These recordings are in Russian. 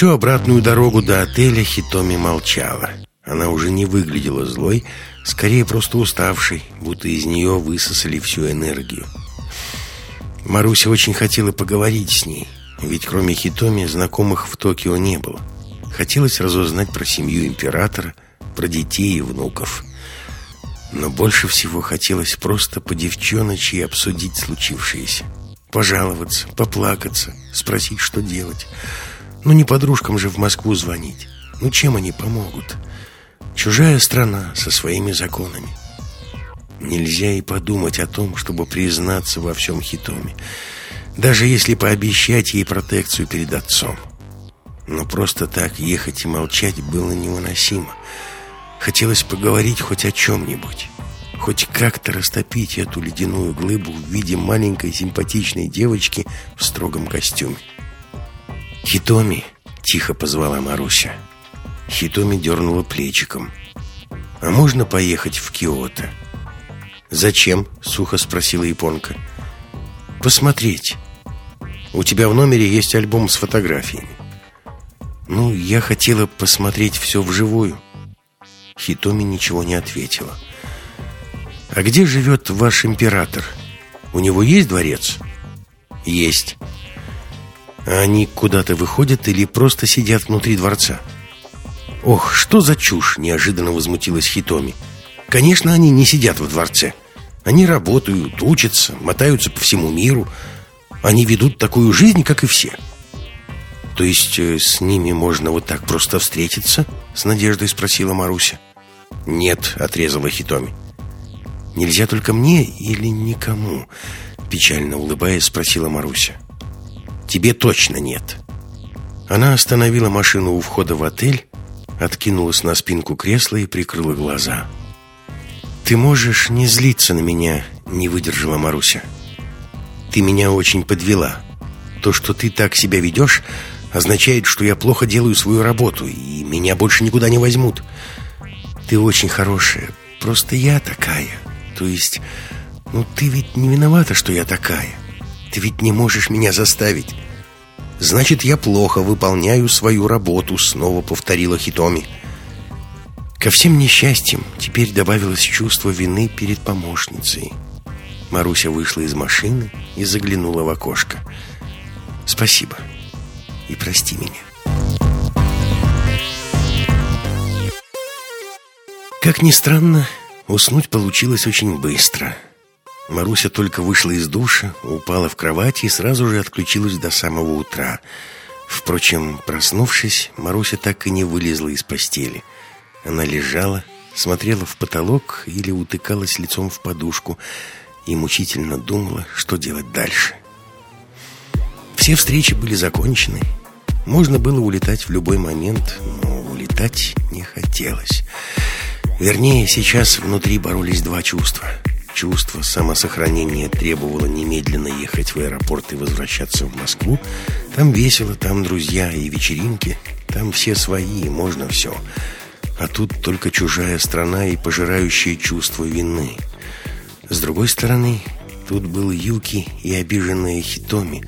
Всю обратную дорогу до отеля Хитоми молчала. Она уже не выглядела злой, скорее просто уставшей, будто из нее высосали всю энергию. Маруся очень хотела поговорить с ней, ведь кроме Хитоми знакомых в Токио не было. Хотелось разузнать про семью императора, про детей и внуков. Но больше всего хотелось просто по девчоночи обсудить случившееся. Пожаловаться, поплакаться, спросить, что делать. Ну не подружкам же в Москву звонить. Ну чем они помогут? Чужая страна со своими законами. Нельзя и подумать о том, чтобы признаться во всем Хитоме. Даже если пообещать ей протекцию перед отцом. Но просто так ехать и молчать было невыносимо. Хотелось поговорить хоть о чем-нибудь. Хоть как-то растопить эту ледяную глыбу в виде маленькой симпатичной девочки в строгом костюме. «Хитоми!» — тихо позвала Маруся. Хитоми дернула плечиком. «А можно поехать в Киото?» «Зачем?» — сухо спросила японка. «Посмотреть. У тебя в номере есть альбом с фотографиями». «Ну, я хотела посмотреть все вживую». Хитоми ничего не ответила. «А где живет ваш император? У него есть дворец?» «Есть». Они куда-то выходят или просто сидят внутри дворца? Ох, что за чушь, неожиданно возмутилась Хитоми. Конечно, они не сидят в дворце. Они работают, учатся, мотаются по всему миру. Они ведут такую жизнь, как и все. То есть э, с ними можно вот так просто встретиться? С надеждой спросила Маруся. Нет, отрезала Хитоми. Нельзя только мне или никому? Печально улыбаясь, спросила Маруся. Тебе точно нет. Она остановила машину у входа в отель, откинулась на спинку кресла и прикрыла глаза. «Ты можешь не злиться на меня», — не выдержала Маруся. «Ты меня очень подвела. То, что ты так себя ведешь, означает, что я плохо делаю свою работу, и меня больше никуда не возьмут. Ты очень хорошая, просто я такая. То есть, ну ты ведь не виновата, что я такая. Ты ведь не можешь меня заставить. Значит, я плохо выполняю свою работу, снова повторила Хитоми. Ко всем несчастьям теперь добавилось чувство вины перед помощницей. Маруся вышла из машины и заглянула в окошко. Спасибо. И прости меня. Как ни странно, уснуть получилось очень быстро – Маруся только вышла из душа, упала в кровать и сразу же отключилась до самого утра. Впрочем, проснувшись, Маруся так и не вылезла из постели. Она лежала, смотрела в потолок или утыкалась лицом в подушку и мучительно думала, что делать дальше. Все встречи были закончены. Можно было улетать в любой момент, но улетать не хотелось. Вернее, сейчас внутри боролись два чувства — Чувство самосохранения требовало немедленно ехать в аэропорт и возвращаться в Москву. Там весело, там друзья и вечеринки, там все свои, можно все. А тут только чужая страна и пожирающее чувство вины. С другой стороны, тут был Юки и обиженная Хитоми,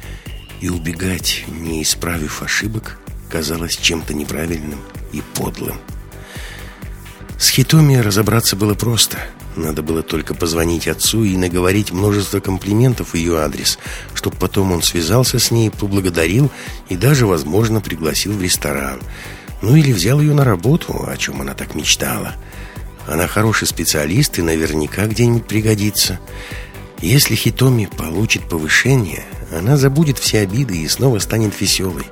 и убегать, не исправив ошибок, казалось чем-то неправильным и подлым. С Хитоми разобраться было просто – надо было только позвонить отцу и наговорить множество комплиментов в ее адрес, чтобы потом он связался с ней, поблагодарил и даже, возможно, пригласил в ресторан. Ну или взял ее на работу, о чем она так мечтала. Она хороший специалист и наверняка где-нибудь пригодится. Если Хитоми получит повышение, она забудет все обиды и снова станет веселой.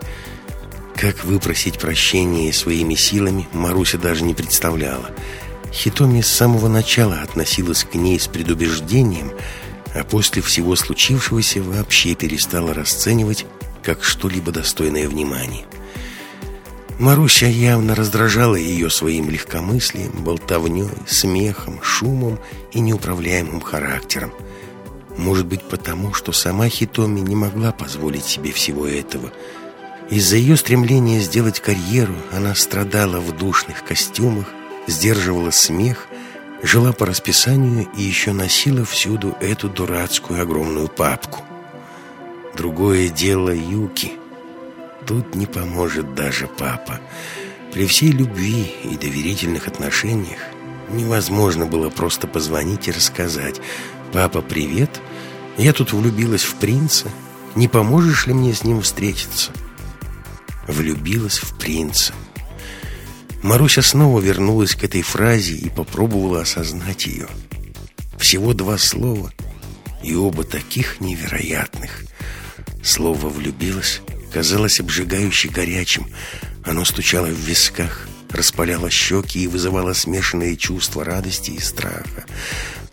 Как выпросить прощения своими силами, Маруся даже не представляла. Хитоми с самого начала относилась к ней с предубеждением, а после всего случившегося вообще перестала расценивать как что-либо достойное внимания. Маруся явно раздражала ее своим легкомыслием, болтовней, смехом, шумом и неуправляемым характером. Может быть, потому, что сама Хитоми не могла позволить себе всего этого. Из-за ее стремления сделать карьеру она страдала в душных костюмах, сдерживала смех, жила по расписанию и еще носила всюду эту дурацкую огромную папку. Другое дело Юки. тут не поможет даже папа. При всей любви и доверительных отношениях невозможно было просто позвонить и рассказать «Папа, привет, я тут влюбилась в принца, не поможешь ли мне с ним встретиться?» Влюбилась в принца. Маруся снова вернулась к этой фразе и попробовала осознать ее. Всего два слова, и оба таких невероятных. Слово «влюбилась» казалось обжигающе горячим. Оно стучало в висках, распаляло щеки и вызывало смешанные чувства радости и страха.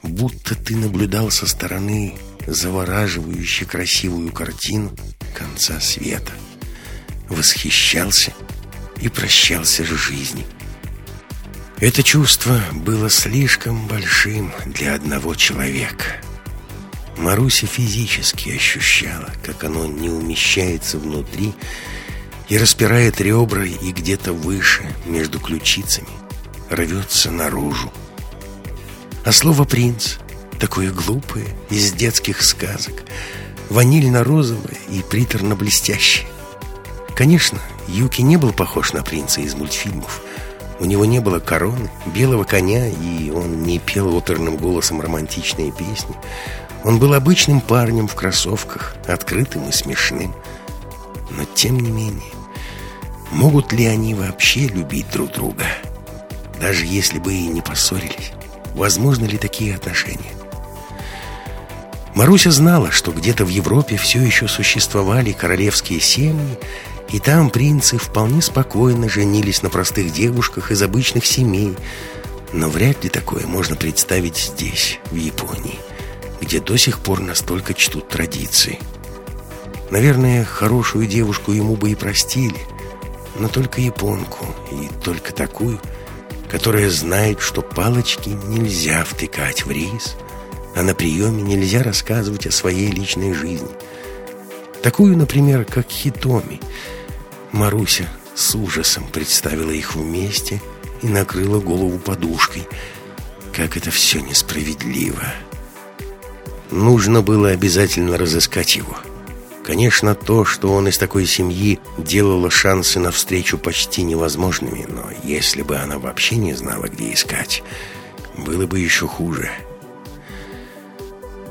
Будто ты наблюдал со стороны завораживающе красивую картину конца света. Восхищался и прощался с жизнью. Это чувство было слишком большим для одного человека. Маруся физически ощущала, как оно не умещается внутри и распирает ребра и где-то выше, между ключицами, рвется наружу. А слово «принц» такое глупое, из детских сказок, ванильно-розовое и приторно-блестящее. Конечно, Юки не был похож на принца из мультфильмов. У него не было короны, белого коня, и он не пел оперным голосом романтичные песни. Он был обычным парнем в кроссовках, открытым и смешным. Но тем не менее, могут ли они вообще любить друг друга? Даже если бы и не поссорились, возможно ли такие отношения? Маруся знала, что где-то в Европе все еще существовали королевские семьи, и там принцы вполне спокойно женились на простых девушках из обычных семей. Но вряд ли такое можно представить здесь, в Японии где до сих пор настолько чтут традиции. Наверное, хорошую девушку ему бы и простили, но только японку, и только такую, которая знает, что палочки нельзя втыкать в рис, а на приеме нельзя рассказывать о своей личной жизни. Такую, например, как Хитоми. Маруся с ужасом представила их вместе и накрыла голову подушкой. Как это все несправедливо. Нужно было обязательно разыскать его. Конечно, то, что он из такой семьи, делало шансы на встречу почти невозможными, но если бы она вообще не знала, где искать, было бы еще хуже.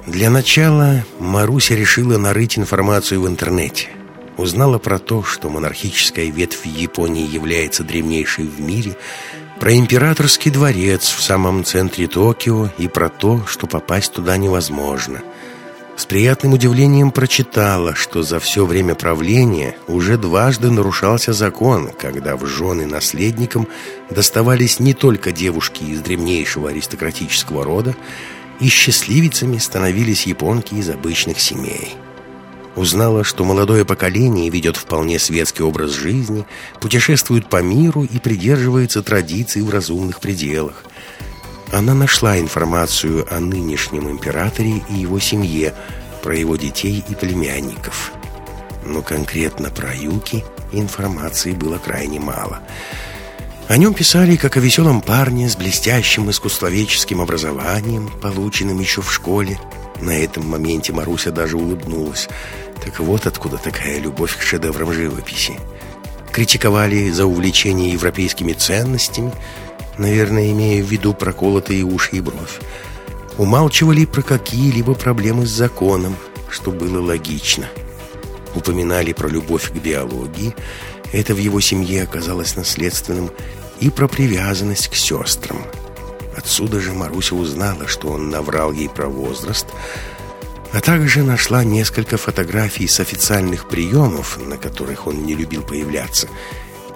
Для начала Маруся решила нарыть информацию в интернете. Узнала про то, что монархическая ветвь Японии является древнейшей в мире – про императорский дворец в самом центре Токио и про то, что попасть туда невозможно. С приятным удивлением прочитала, что за все время правления уже дважды нарушался закон, когда в жены наследникам доставались не только девушки из древнейшего аристократического рода, и счастливицами становились японки из обычных семей. Узнала, что молодое поколение ведет вполне светский образ жизни, путешествует по миру и придерживается традиций в разумных пределах. Она нашла информацию о нынешнем императоре и его семье, про его детей и племянников. Но конкретно про Юки информации было крайне мало. О нем писали как о веселом парне с блестящим искусствоведческим образованием, полученным еще в школе. На этом моменте Маруся даже улыбнулась – так вот откуда такая любовь к шедеврам живописи. Критиковали за увлечение европейскими ценностями, наверное, имея в виду проколотые уши и бровь. Умалчивали про какие-либо проблемы с законом, что было логично. Упоминали про любовь к биологии, это в его семье оказалось наследственным, и про привязанность к сестрам. Отсюда же Маруся узнала, что он наврал ей про возраст – а также нашла несколько фотографий с официальных приемов, на которых он не любил появляться,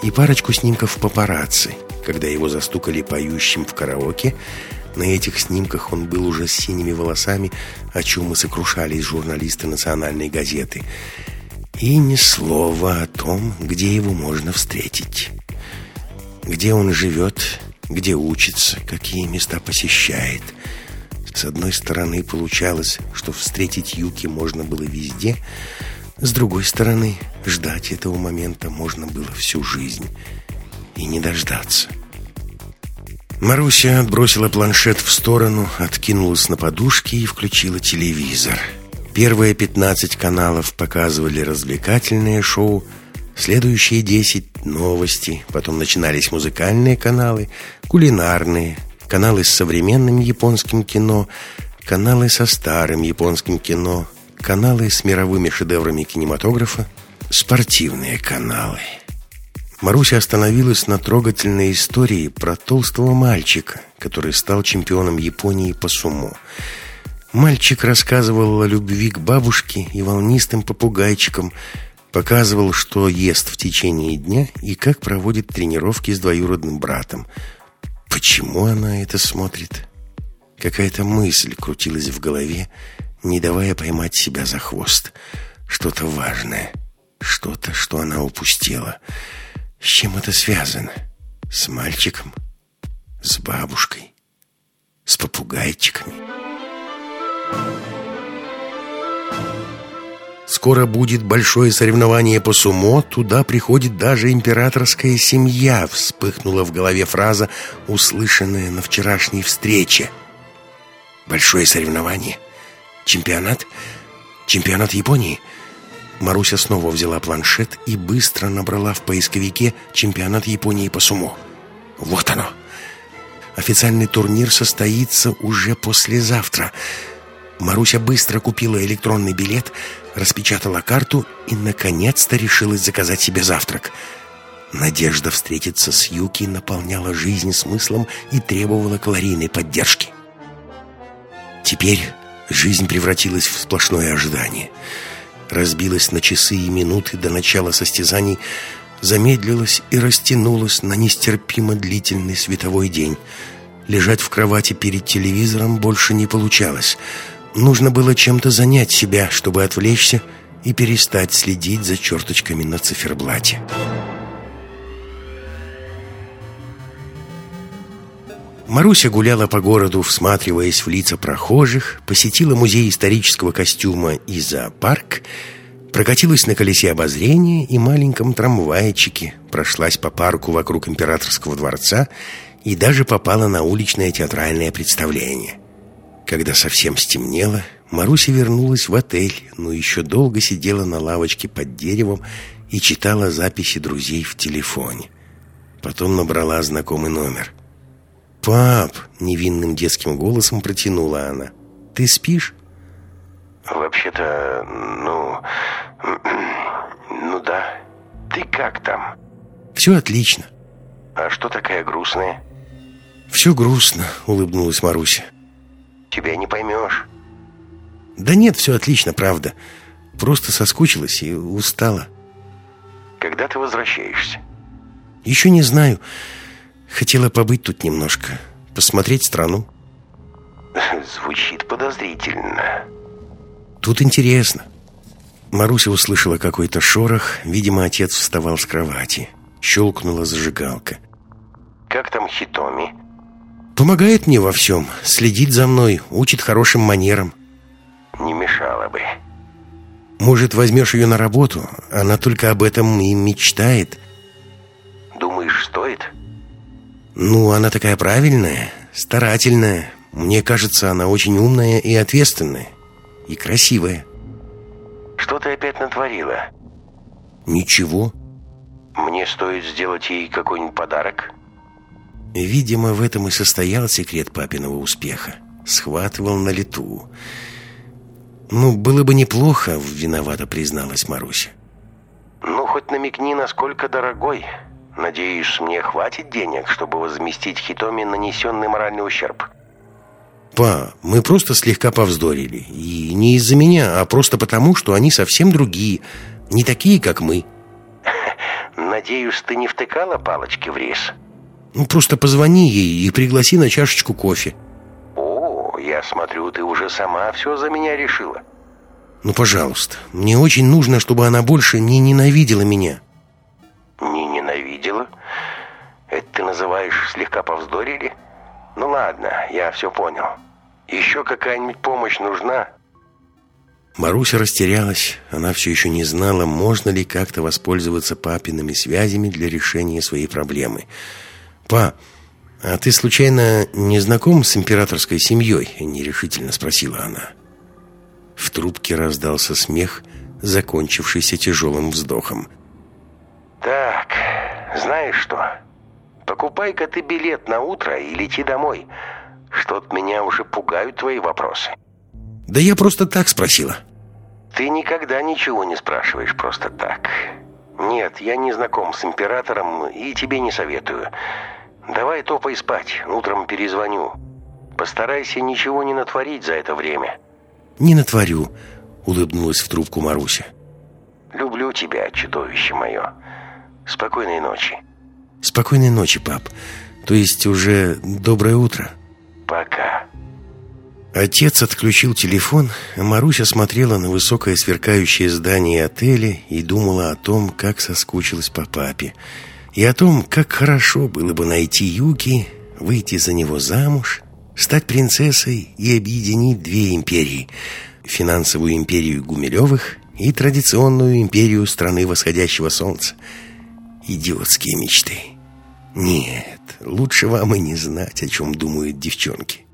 и парочку снимков папарацци, когда его застукали поющим в караоке. На этих снимках он был уже с синими волосами, о чем и сокрушались журналисты национальной газеты. И ни слова о том, где его можно встретить. Где он живет, где учится, какие места посещает – с одной стороны, получалось, что встретить Юки можно было везде, с другой стороны, ждать этого момента можно было всю жизнь и не дождаться. Маруся отбросила планшет в сторону, откинулась на подушке и включила телевизор. Первые 15 каналов показывали развлекательное шоу, Следующие десять — новости, потом начинались музыкальные каналы, кулинарные, каналы с современным японским кино, каналы со старым японским кино, каналы с мировыми шедеврами кинематографа, спортивные каналы. Маруся остановилась на трогательной истории про толстого мальчика, который стал чемпионом Японии по сумо. Мальчик рассказывал о любви к бабушке и волнистым попугайчикам, показывал, что ест в течение дня и как проводит тренировки с двоюродным братом. Почему она это смотрит? Какая-то мысль крутилась в голове, не давая поймать себя за хвост. Что-то важное, что-то, что она упустила. С чем это связано? С мальчиком? С бабушкой? С попугайчиками? Скоро будет большое соревнование по сумо, туда приходит даже императорская семья, вспыхнула в голове фраза, услышанная на вчерашней встрече. Большое соревнование? Чемпионат? Чемпионат Японии? Маруся снова взяла планшет и быстро набрала в поисковике «Чемпионат Японии по сумо». Вот оно! Официальный турнир состоится уже послезавтра. Маруся быстро купила электронный билет, распечатала карту и, наконец-то, решилась заказать себе завтрак. Надежда встретиться с Юки наполняла жизнь смыслом и требовала калорийной поддержки. Теперь жизнь превратилась в сплошное ожидание – разбилась на часы и минуты до начала состязаний, замедлилась и растянулась на нестерпимо длительный световой день. Лежать в кровати перед телевизором больше не получалось. Нужно было чем-то занять себя, чтобы отвлечься и перестать следить за черточками на циферблате. Маруся гуляла по городу, всматриваясь в лица прохожих, посетила музей исторического костюма и зоопарк, прокатилась на колесе обозрения и маленьком трамвайчике, прошлась по парку вокруг императорского дворца и даже попала на уличное театральное представление. Когда совсем стемнело, Маруся вернулась в отель, но еще долго сидела на лавочке под деревом и читала записи друзей в телефоне. Потом набрала знакомый номер – «Пап!» — невинным детским голосом протянула она. «Ты спишь?» «Вообще-то, ну... Ну да. Ты как там?» «Все отлично». «А что такая грустная?» «Все грустно», — улыбнулась Маруся. «Тебя не поймешь». «Да нет, все отлично, правда. Просто соскучилась и устала». «Когда ты возвращаешься?» «Еще не знаю. Хотела побыть тут немножко, посмотреть страну. Звучит подозрительно. Тут интересно. Маруся услышала какой-то шорох. Видимо, отец вставал с кровати. Щелкнула зажигалка. «Как там Хитоми?» «Помогает мне во всем. Следит за мной, учит хорошим манерам». «Не мешало бы». «Может, возьмешь ее на работу? Она только об этом и мечтает». «Думаешь, стоит?» Ну, она такая правильная, старательная. Мне кажется, она очень умная и ответственная. И красивая. Что ты опять натворила? Ничего. Мне стоит сделать ей какой-нибудь подарок? Видимо, в этом и состоял секрет папиного успеха. Схватывал на лету. Ну, было бы неплохо, виновато призналась Маруся. Ну, хоть намекни, насколько дорогой. Надеюсь, мне хватит денег, чтобы возместить Хитоми нанесенный моральный ущерб? Па, мы просто слегка повздорили. И не из-за меня, а просто потому, что они совсем другие. Не такие, как мы. Надеюсь, ты не втыкала палочки в рис? Ну, просто позвони ей и пригласи на чашечку кофе. О, я смотрю, ты уже сама все за меня решила. Ну, пожалуйста, мне очень нужно, чтобы она больше не ненавидела меня. Не ненавидела? Это ты называешь слегка повздорили? Ну ладно, я все понял. Еще какая-нибудь помощь нужна? Маруся растерялась. Она все еще не знала, можно ли как-то воспользоваться папиными связями для решения своей проблемы. «Па, а ты случайно не знаком с императорской семьей?» — нерешительно спросила она. В трубке раздался смех, закончившийся тяжелым вздохом. Так, знаешь что? Покупай-ка ты билет на утро и лети домой. Что-то меня уже пугают твои вопросы. Да я просто так спросила. Ты никогда ничего не спрашиваешь просто так. Нет, я не знаком с императором и тебе не советую. Давай топай спать, утром перезвоню. Постарайся ничего не натворить за это время. Не натворю, улыбнулась в трубку Маруся. Люблю тебя, чудовище мое. Спокойной ночи. Спокойной ночи, пап. То есть уже доброе утро. Пока. Отец отключил телефон, а Маруся смотрела на высокое сверкающее здание отеля и думала о том, как соскучилась по папе. И о том, как хорошо было бы найти Юки, выйти за него замуж, стать принцессой и объединить две империи – финансовую империю Гумилевых и традиционную империю страны восходящего солнца. Идиотские мечты. Нет, лучше вам и не знать, о чем думают девчонки.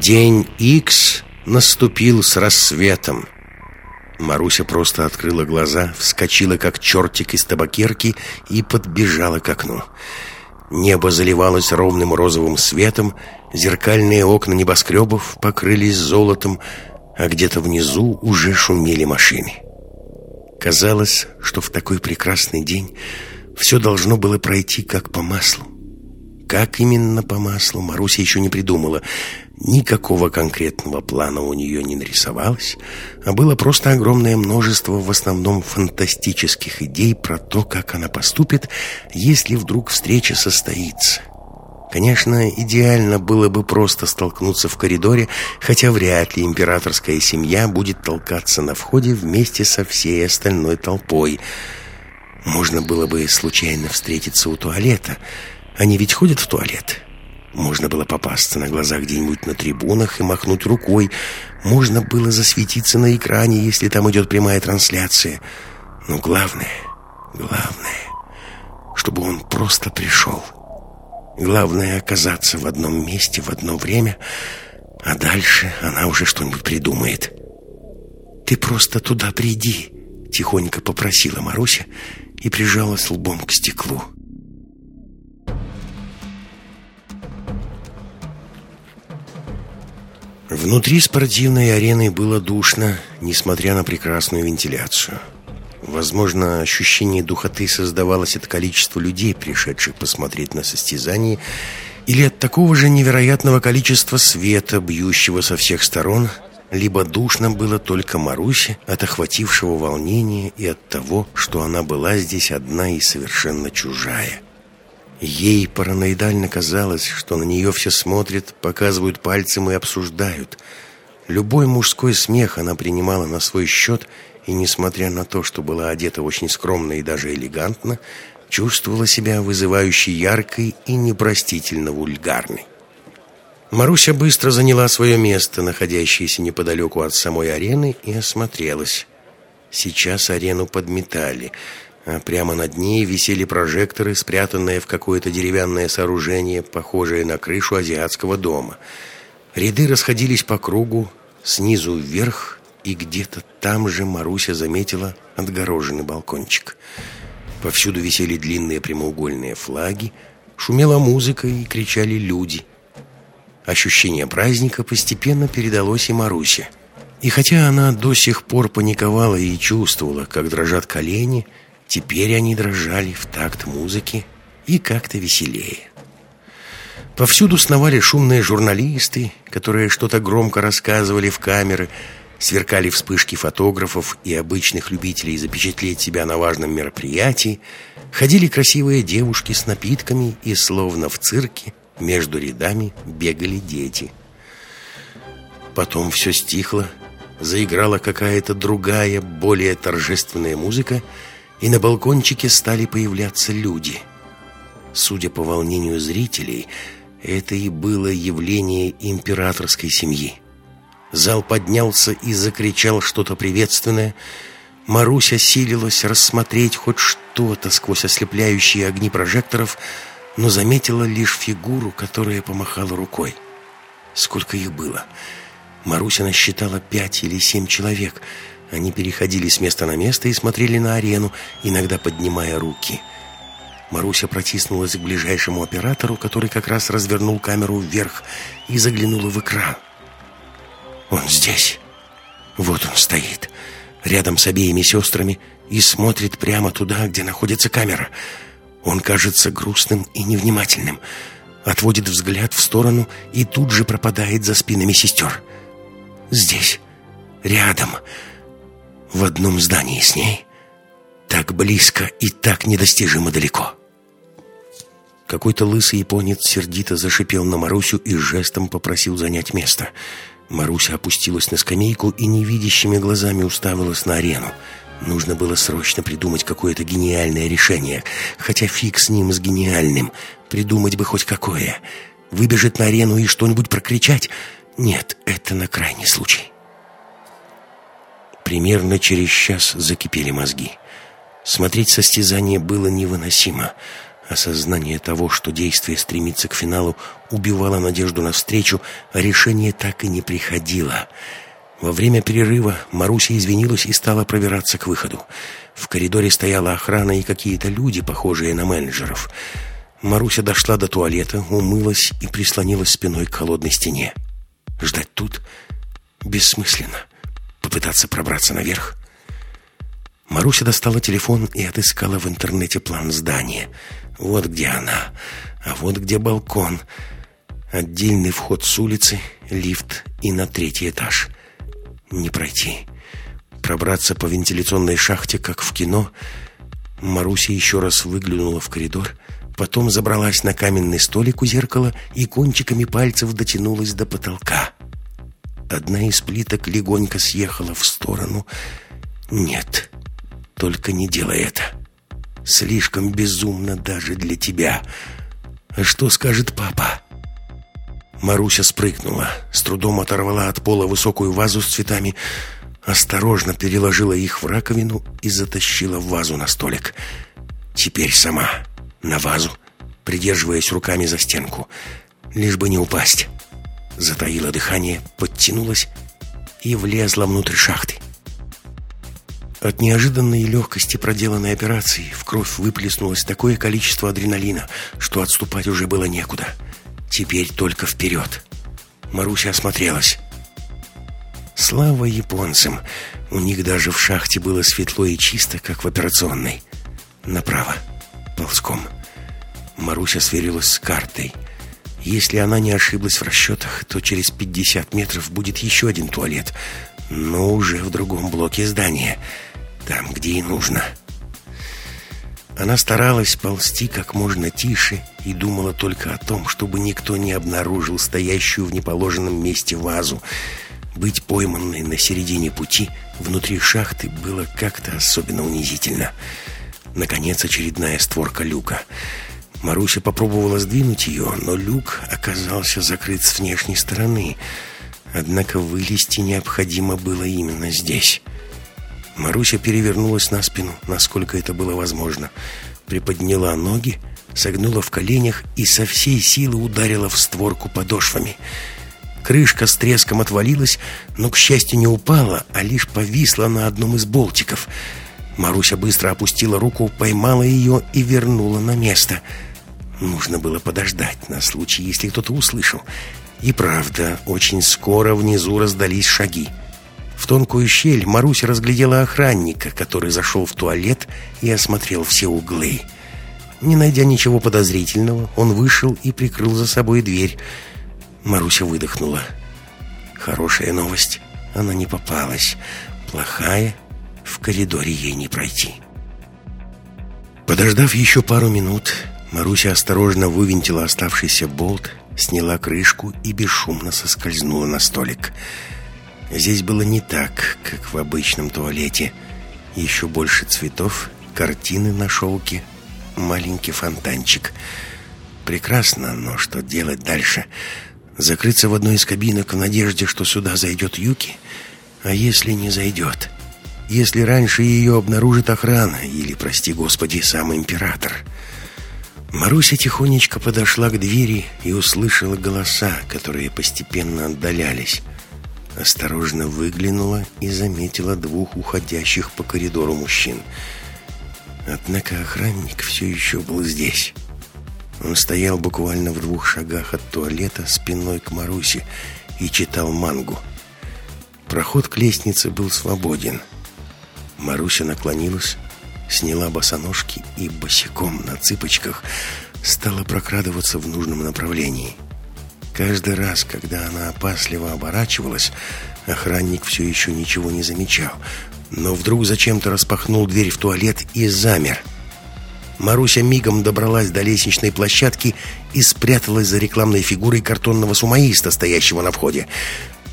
День Икс наступил с рассветом. Маруся просто открыла глаза, вскочила как чертик из табакерки и подбежала к окну. Небо заливалось ровным розовым светом, зеркальные окна небоскребов покрылись золотом, а где-то внизу уже шумели машины. Казалось, что в такой прекрасный день все должно было пройти как по маслу. Как именно по маслу, Маруся еще не придумала. Никакого конкретного плана у нее не нарисовалось, а было просто огромное множество в основном фантастических идей про то, как она поступит, если вдруг встреча состоится. Конечно, идеально было бы просто столкнуться в коридоре, хотя вряд ли императорская семья будет толкаться на входе вместе со всей остальной толпой. Можно было бы случайно встретиться у туалета. Они ведь ходят в туалет. Можно было попасться на глаза где-нибудь на трибунах и махнуть рукой. Можно было засветиться на экране, если там идет прямая трансляция. Но главное, главное, чтобы он просто пришел. Главное оказаться в одном месте в одно время, а дальше она уже что-нибудь придумает. «Ты просто туда приди», — тихонько попросила Маруся и прижалась лбом к стеклу. Внутри спортивной арены было душно, несмотря на прекрасную вентиляцию. Возможно, ощущение духоты создавалось от количества людей, пришедших посмотреть на состязание, или от такого же невероятного количества света, бьющего со всех сторон, либо душно было только Марусе от охватившего волнения и от того, что она была здесь одна и совершенно чужая. Ей параноидально казалось, что на нее все смотрят, показывают пальцем и обсуждают. Любой мужской смех она принимала на свой счет, и, несмотря на то, что была одета очень скромно и даже элегантно, чувствовала себя вызывающей яркой и непростительно вульгарной. Маруся быстро заняла свое место, находящееся неподалеку от самой арены, и осмотрелась. Сейчас арену подметали – а прямо над ней висели прожекторы, спрятанные в какое-то деревянное сооружение, похожее на крышу азиатского дома. Ряды расходились по кругу, снизу вверх, и где-то там же Маруся заметила отгороженный балкончик. Повсюду висели длинные прямоугольные флаги, шумела музыка и кричали люди. Ощущение праздника постепенно передалось и Марусе. И хотя она до сих пор паниковала и чувствовала, как дрожат колени, Теперь они дрожали в такт музыки и как-то веселее. Повсюду сновали шумные журналисты, которые что-то громко рассказывали в камеры, сверкали вспышки фотографов и обычных любителей запечатлеть себя на важном мероприятии, ходили красивые девушки с напитками и, словно в цирке, между рядами бегали дети. Потом все стихло, заиграла какая-то другая, более торжественная музыка — и на балкончике стали появляться люди. Судя по волнению зрителей, это и было явление императорской семьи. Зал поднялся и закричал что-то приветственное. Маруся силилась рассмотреть хоть что-то сквозь ослепляющие огни прожекторов, но заметила лишь фигуру, которая помахала рукой. Сколько их было? Маруся насчитала пять или семь человек — Они переходили с места на место и смотрели на арену, иногда поднимая руки. Маруся протиснулась к ближайшему оператору, который как раз развернул камеру вверх и заглянула в экран. «Он здесь. Вот он стоит, рядом с обеими сестрами, и смотрит прямо туда, где находится камера. Он кажется грустным и невнимательным» отводит взгляд в сторону и тут же пропадает за спинами сестер. Здесь, рядом, в одном здании с ней, так близко и так недостижимо далеко. Какой-то лысый японец сердито зашипел на Марусю и жестом попросил занять место. Маруся опустилась на скамейку и невидящими глазами уставилась на арену. Нужно было срочно придумать какое-то гениальное решение. Хотя фиг с ним, с гениальным. Придумать бы хоть какое. Выбежать на арену и что-нибудь прокричать? Нет, это на крайний случай. Примерно через час закипели мозги. Смотреть состязание было невыносимо. Осознание того, что действие стремится к финалу, убивало надежду на встречу, а решение так и не приходило — во время перерыва Маруся извинилась и стала пробираться к выходу. В коридоре стояла охрана и какие-то люди, похожие на менеджеров. Маруся дошла до туалета, умылась и прислонилась спиной к холодной стене. Ждать тут бессмысленно. Попытаться пробраться наверх. Маруся достала телефон и отыскала в интернете план здания. Вот где она, а вот где балкон. Отдельный вход с улицы, лифт и на третий этаж не пройти. Пробраться по вентиляционной шахте, как в кино. Маруся еще раз выглянула в коридор, потом забралась на каменный столик у зеркала и кончиками пальцев дотянулась до потолка. Одна из плиток легонько съехала в сторону. «Нет, только не делай это. Слишком безумно даже для тебя. А что скажет папа?» Маруся спрыгнула, с трудом оторвала от пола высокую вазу с цветами, осторожно переложила их в раковину и затащила вазу на столик. Теперь сама, на вазу, придерживаясь руками за стенку, лишь бы не упасть. Затаила дыхание, подтянулась и влезла внутрь шахты. От неожиданной легкости проделанной операции в кровь выплеснулось такое количество адреналина, что отступать уже было некуда — Теперь только вперед. Маруся осмотрелась. Слава японцам! У них даже в шахте было светло и чисто, как в операционной. Направо. Ползком. Маруся сверилась с картой. Если она не ошиблась в расчетах, то через 50 метров будет еще один туалет, но уже в другом блоке здания, там, где и нужно. Она старалась ползти как можно тише и думала только о том, чтобы никто не обнаружил стоящую в неположенном месте вазу. Быть пойманной на середине пути внутри шахты было как-то особенно унизительно. Наконец, очередная створка люка. Маруся попробовала сдвинуть ее, но люк оказался закрыт с внешней стороны. Однако вылезти необходимо было именно здесь. Маруся перевернулась на спину, насколько это было возможно. Приподняла ноги, согнула в коленях и со всей силы ударила в створку подошвами. Крышка с треском отвалилась, но, к счастью, не упала, а лишь повисла на одном из болтиков. Маруся быстро опустила руку, поймала ее и вернула на место. Нужно было подождать на случай, если кто-то услышал. И правда, очень скоро внизу раздались шаги. В тонкую щель Маруся разглядела охранника, который зашел в туалет и осмотрел все углы. Не найдя ничего подозрительного, он вышел и прикрыл за собой дверь. Маруся выдохнула. Хорошая новость. Она не попалась. Плохая. В коридоре ей не пройти. Подождав еще пару минут, Маруся осторожно вывинтила оставшийся болт, сняла крышку и бесшумно соскользнула на столик. Здесь было не так, как в обычном туалете. Еще больше цветов, картины на шелке, маленький фонтанчик. Прекрасно, но что делать дальше? Закрыться в одной из кабинок в надежде, что сюда зайдет Юки? А если не зайдет? Если раньше ее обнаружит охрана или, прости господи, сам император? Маруся тихонечко подошла к двери и услышала голоса, которые постепенно отдалялись. Осторожно выглянула и заметила двух уходящих по коридору мужчин. Однако охранник все еще был здесь. Он стоял буквально в двух шагах от туалета спиной к Марусе и читал мангу. Проход к лестнице был свободен. Маруся наклонилась, сняла босоножки и босиком на цыпочках стала прокрадываться в нужном направлении. Каждый раз, когда она опасливо оборачивалась, охранник все еще ничего не замечал, но вдруг зачем-то распахнул дверь в туалет и замер. Маруся мигом добралась до лестничной площадки и спряталась за рекламной фигурой картонного сумаиста, стоящего на входе.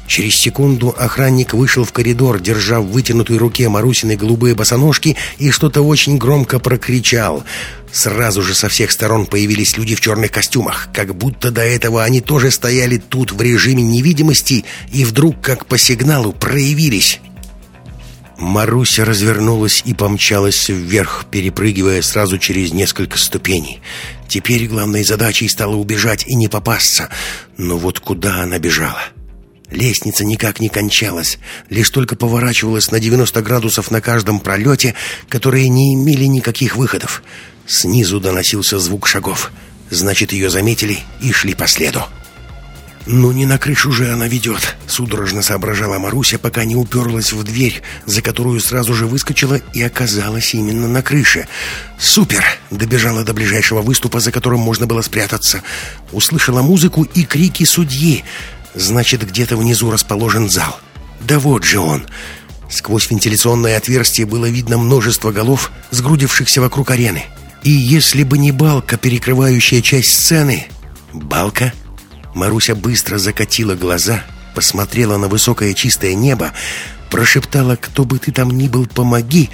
Через секунду охранник вышел в коридор, держа в вытянутой руке Марусины голубые босоножки и что-то очень громко прокричал. Сразу же со всех сторон появились люди в черных костюмах, как будто до этого они тоже стояли тут в режиме невидимости и вдруг, как по сигналу, проявились. Маруся развернулась и помчалась вверх, перепрыгивая сразу через несколько ступеней. Теперь главной задачей стало убежать и не попасться. Но вот куда она бежала? Лестница никак не кончалась, лишь только поворачивалась на 90 градусов на каждом пролете, которые не имели никаких выходов. Снизу доносился звук шагов. Значит, ее заметили и шли по следу. «Ну, не на крышу же она ведет», — судорожно соображала Маруся, пока не уперлась в дверь, за которую сразу же выскочила и оказалась именно на крыше. «Супер!» — добежала до ближайшего выступа, за которым можно было спрятаться. Услышала музыку и крики судьи. Значит, где-то внизу расположен зал. Да вот же он. Сквозь вентиляционное отверстие было видно множество голов, сгрудившихся вокруг арены. И если бы не балка, перекрывающая часть сцены... Балка? Маруся быстро закатила глаза, посмотрела на высокое чистое небо, прошептала «Кто бы ты там ни был, помоги!»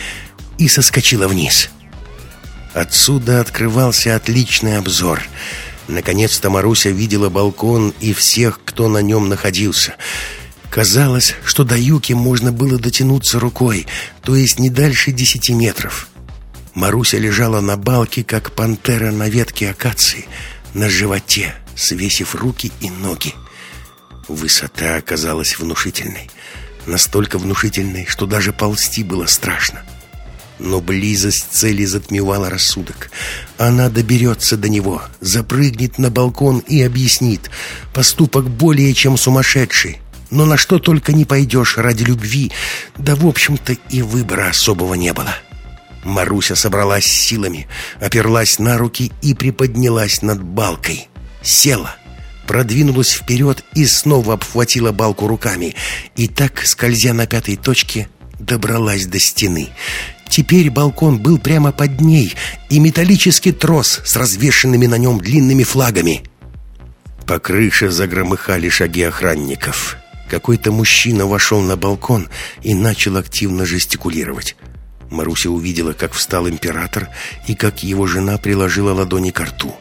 и соскочила вниз. Отсюда открывался отличный обзор — Наконец-то Маруся видела балкон и всех, кто на нем находился. Казалось, что до юки можно было дотянуться рукой, то есть не дальше десяти метров. Маруся лежала на балке, как пантера на ветке акации, на животе, свесив руки и ноги. Высота оказалась внушительной. Настолько внушительной, что даже ползти было страшно. Но близость цели затмевала рассудок. Она доберется до него, запрыгнет на балкон и объяснит. Поступок более чем сумасшедший. Но на что только не пойдешь ради любви, да, в общем-то, и выбора особого не было. Маруся собралась силами, оперлась на руки и приподнялась над балкой. Села, продвинулась вперед и снова обхватила балку руками. И так, скользя на пятой точке, добралась до стены. Теперь балкон был прямо под ней, и металлический трос с развешенными на нем длинными флагами. По крыше загромыхали шаги охранников. Какой-то мужчина вошел на балкон и начал активно жестикулировать. Маруся увидела, как встал император и как его жена приложила ладони к рту.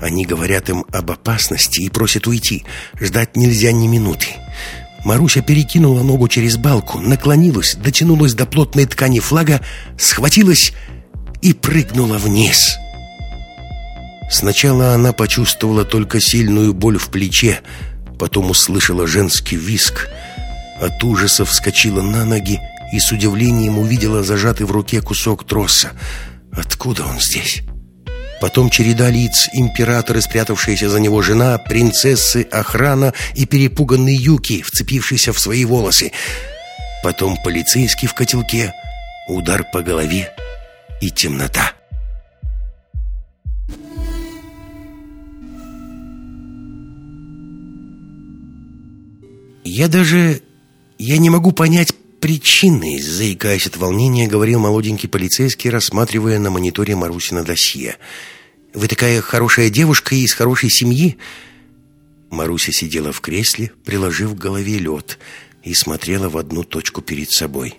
Они говорят им об опасности и просят уйти. Ждать нельзя ни минуты. Маруся перекинула ногу через балку, наклонилась, дотянулась до плотной ткани флага, схватилась и прыгнула вниз. Сначала она почувствовала только сильную боль в плече, потом услышала женский виск. От ужаса вскочила на ноги и с удивлением увидела зажатый в руке кусок троса. Откуда он здесь? Потом череда лиц, император и спрятавшаяся за него жена, принцессы, охрана и перепуганный Юки, вцепившийся в свои волосы. Потом полицейский в котелке, удар по голове и темнота. «Я даже... я не могу понять причины», заикаясь от волнения, говорил молоденький полицейский, рассматривая на мониторе Марусина досье. «Вы такая хорошая девушка и из хорошей семьи?» Маруся сидела в кресле, приложив к голове лед, и смотрела в одну точку перед собой.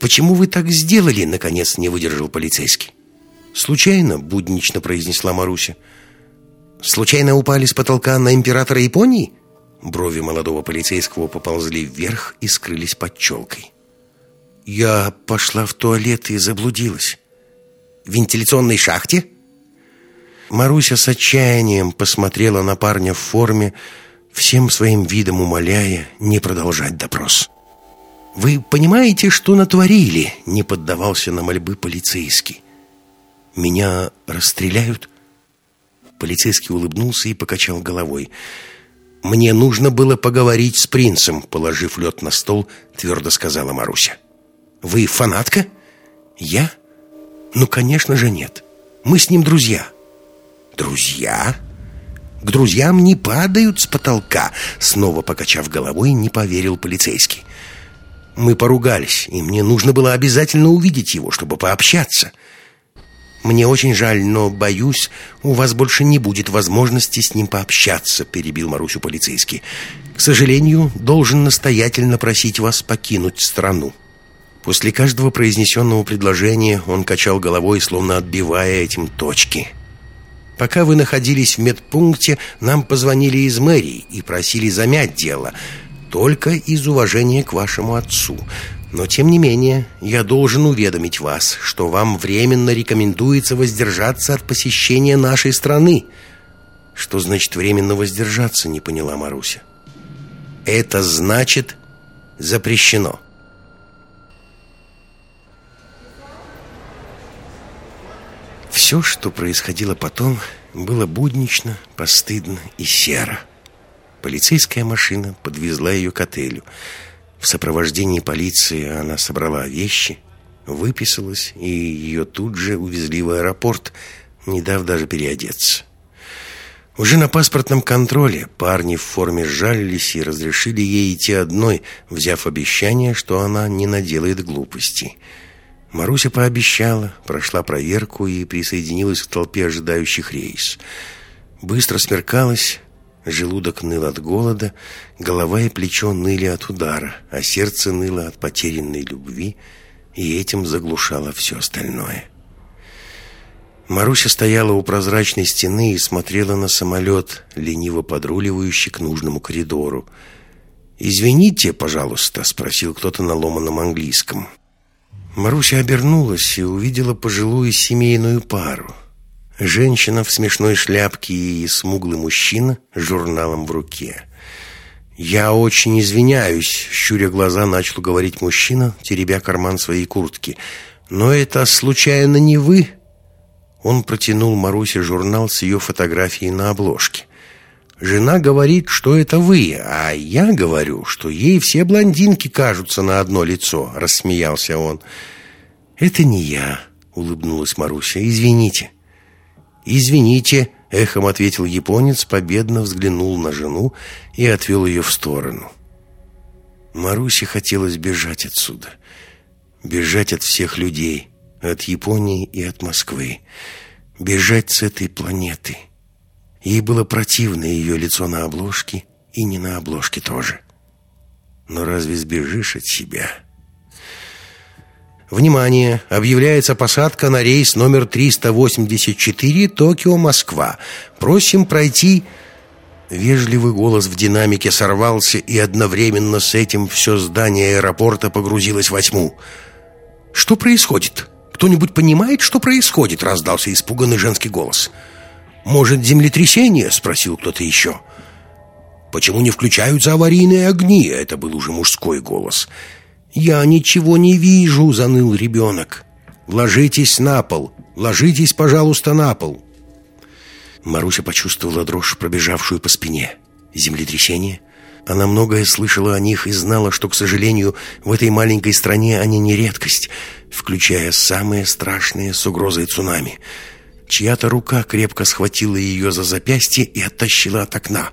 «Почему вы так сделали?» — наконец не выдержал полицейский. «Случайно», — буднично произнесла Маруся. «Случайно упали с потолка на императора Японии?» Брови молодого полицейского поползли вверх и скрылись под челкой. «Я пошла в туалет и заблудилась». «В вентиляционной шахте?» Маруся с отчаянием посмотрела на парня в форме, всем своим видом умоляя не продолжать допрос. «Вы понимаете, что натворили?» — не поддавался на мольбы полицейский. «Меня расстреляют?» Полицейский улыбнулся и покачал головой. «Мне нужно было поговорить с принцем», — положив лед на стол, твердо сказала Маруся. «Вы фанатка?» «Я?» «Ну, конечно же, нет. Мы с ним друзья». «Друзья?» «К друзьям не падают с потолка», — снова покачав головой, не поверил полицейский. Мы поругались, и мне нужно было обязательно увидеть его, чтобы пообщаться. Мне очень жаль, но, боюсь, у вас больше не будет возможности с ним пообщаться, перебил Марусю полицейский. К сожалению, должен настоятельно просить вас покинуть страну. После каждого произнесенного предложения он качал головой, словно отбивая этим точки. Пока вы находились в медпункте, нам позвонили из мэрии и просили замять дело – только из уважения к вашему отцу. Но, тем не менее, я должен уведомить вас, что вам временно рекомендуется воздержаться от посещения нашей страны. Что значит временно воздержаться, не поняла Маруся. Это значит запрещено. Все, что происходило потом, было буднично, постыдно и серо. Полицейская машина подвезла ее к отелю. В сопровождении полиции она собрала вещи, выписалась, и ее тут же увезли в аэропорт, не дав даже переодеться. Уже на паспортном контроле парни в форме сжалились и разрешили ей идти одной, взяв обещание, что она не наделает глупостей. Маруся пообещала, прошла проверку и присоединилась к толпе ожидающих рейс. Быстро смеркалось, Желудок ныл от голода, голова и плечо ныли от удара, а сердце ныло от потерянной любви, и этим заглушало все остальное. Маруся стояла у прозрачной стены и смотрела на самолет, лениво подруливающий к нужному коридору. «Извините, пожалуйста», — спросил кто-то на ломаном английском. Маруся обернулась и увидела пожилую семейную пару — Женщина в смешной шляпке и смуглый мужчина с журналом в руке. «Я очень извиняюсь», — щуря глаза начал говорить мужчина, теребя карман своей куртки. «Но это случайно не вы?» Он протянул Марусе журнал с ее фотографией на обложке. «Жена говорит, что это вы, а я говорю, что ей все блондинки кажутся на одно лицо», — рассмеялся он. «Это не я», — улыбнулась Маруся. «Извините». «Извините», — эхом ответил японец, победно взглянул на жену и отвел ее в сторону. Марусе хотелось бежать отсюда. Бежать от всех людей, от Японии и от Москвы. Бежать с этой планеты. Ей было противно ее лицо на обложке и не на обложке тоже. Но разве сбежишь от себя?» Внимание! Объявляется посадка на рейс номер 384 Токио-Москва. Просим пройти... Вежливый голос в динамике сорвался, и одновременно с этим все здание аэропорта погрузилось во тьму. «Что происходит? Кто-нибудь понимает, что происходит?» — раздался испуганный женский голос. «Может, землетрясение?» — спросил кто-то еще. «Почему не включаются аварийные огни?» — это был уже мужской голос. «Я «Я ничего не вижу», — заныл ребенок. «Ложитесь на пол! Ложитесь, пожалуйста, на пол!» Маруся почувствовала дрожь, пробежавшую по спине. Землетрясение? Она многое слышала о них и знала, что, к сожалению, в этой маленькой стране они не редкость, включая самые страшные с угрозой цунами. Чья-то рука крепко схватила ее за запястье и оттащила от окна.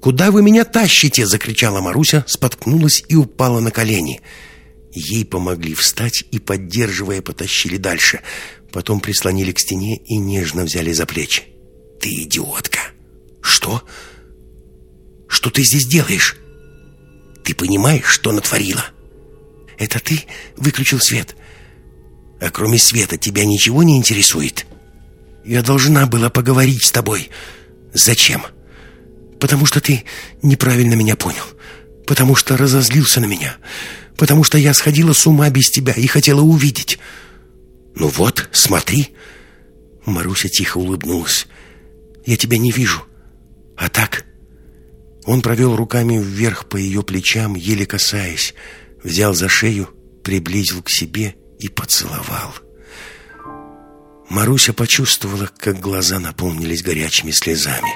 «Куда вы меня тащите?» — закричала Маруся, споткнулась и упала на колени. «Маруся!» Ей помогли встать и, поддерживая, потащили дальше. Потом прислонили к стене и нежно взяли за плечи. «Ты идиотка!» «Что? Что ты здесь делаешь?» «Ты понимаешь, что натворила?» «Это ты выключил свет?» «А кроме света тебя ничего не интересует?» «Я должна была поговорить с тобой». «Зачем?» «Потому что ты неправильно меня понял. Потому что разозлился на меня потому что я сходила с ума без тебя и хотела увидеть. Ну вот, смотри. Маруся тихо улыбнулась. Я тебя не вижу. А так? Он провел руками вверх по ее плечам, еле касаясь, взял за шею, приблизил к себе и поцеловал. Маруся почувствовала, как глаза наполнились горячими слезами.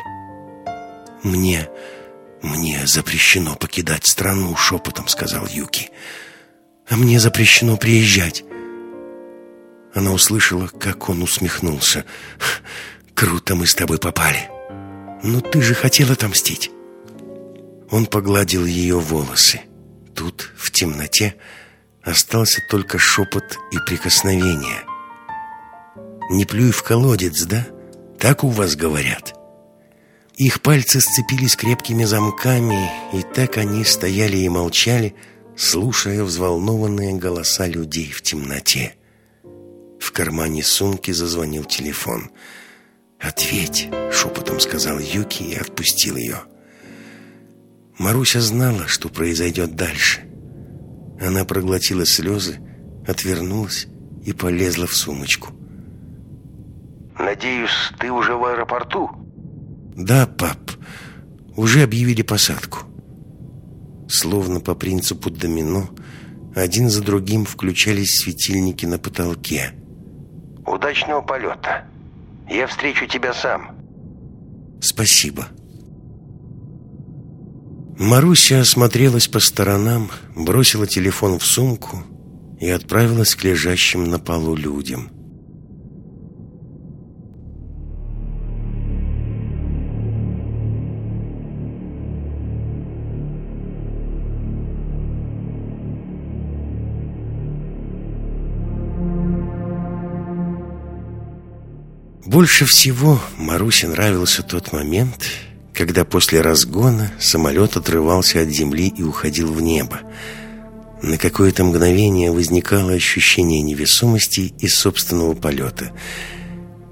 «Мне, мне запрещено покидать страну», — шепотом сказал Юки. «А мне запрещено приезжать». Она услышала, как он усмехнулся. «Круто мы с тобой попали. Но ты же хотел отомстить». Он погладил ее волосы. Тут, в темноте, остался только шепот и прикосновение. «Не плюй в колодец, да? Так у вас говорят». Их пальцы сцепились крепкими замками, и так они стояли и молчали, слушая взволнованные голоса людей в темноте. В кармане сумки зазвонил телефон. «Ответь!» — шепотом сказал Юки и отпустил ее. Маруся знала, что произойдет дальше. Она проглотила слезы, отвернулась и полезла в сумочку. «Надеюсь, ты уже в аэропорту?» «Да, пап, уже объявили посадку». Словно по принципу домино, один за другим включались светильники на потолке. «Удачного полета. Я встречу тебя сам». «Спасибо». Маруся осмотрелась по сторонам, бросила телефон в сумку и отправилась к лежащим на полу людям. Больше всего Марусе нравился тот момент, когда после разгона самолет отрывался от земли и уходил в небо. На какое-то мгновение возникало ощущение невесомости и собственного полета.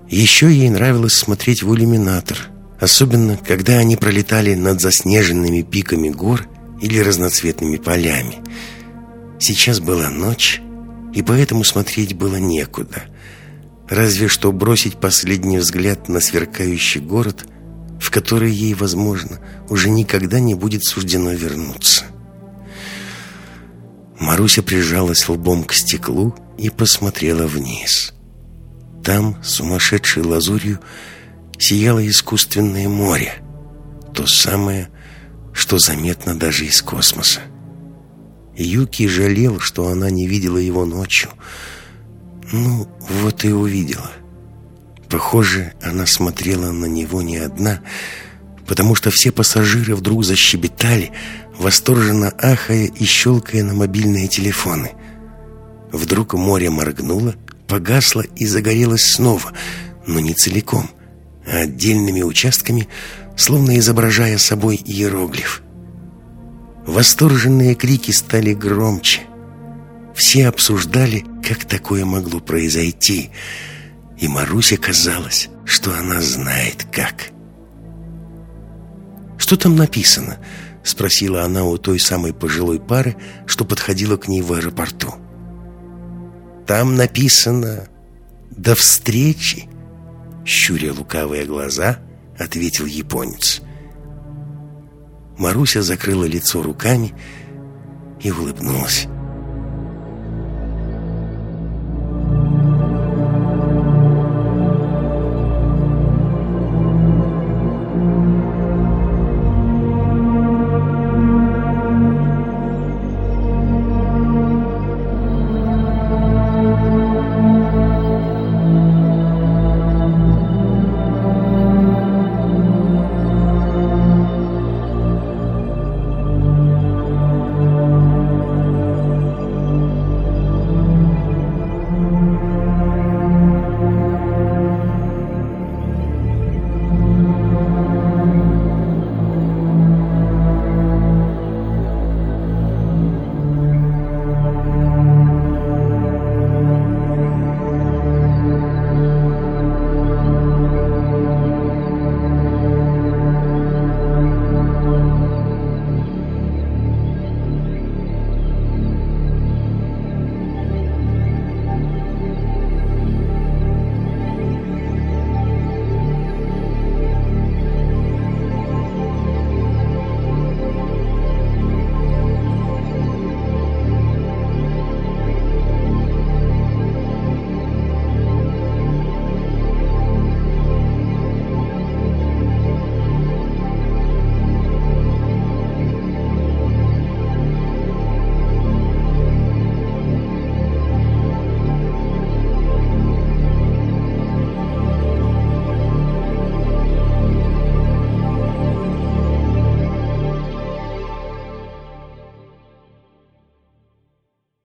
Еще ей нравилось смотреть в иллюминатор, особенно когда они пролетали над заснеженными пиками гор или разноцветными полями. Сейчас была ночь, и поэтому смотреть было некуда. Разве что бросить последний взгляд на сверкающий город – в который ей, возможно, уже никогда не будет суждено вернуться. Маруся прижалась лбом к стеклу и посмотрела вниз. Там, сумасшедшей лазурью, сияло искусственное море, то самое, что заметно даже из космоса. Юки жалел, что она не видела его ночью. Ну, вот и увидела. Похоже, она смотрела на него не одна, потому что все пассажиры вдруг защебетали, восторженно ахая и щелкая на мобильные телефоны. Вдруг море моргнуло, погасло и загорелось снова, но не целиком, а отдельными участками, словно изображая собой иероглиф. Восторженные крики стали громче. Все обсуждали, как такое могло произойти — и Марусе казалось, что она знает как. «Что там написано?» — спросила она у той самой пожилой пары, что подходила к ней в аэропорту. «Там написано «До встречи!» Щуря лукавые глаза, ответил японец. Маруся закрыла лицо руками и улыбнулась.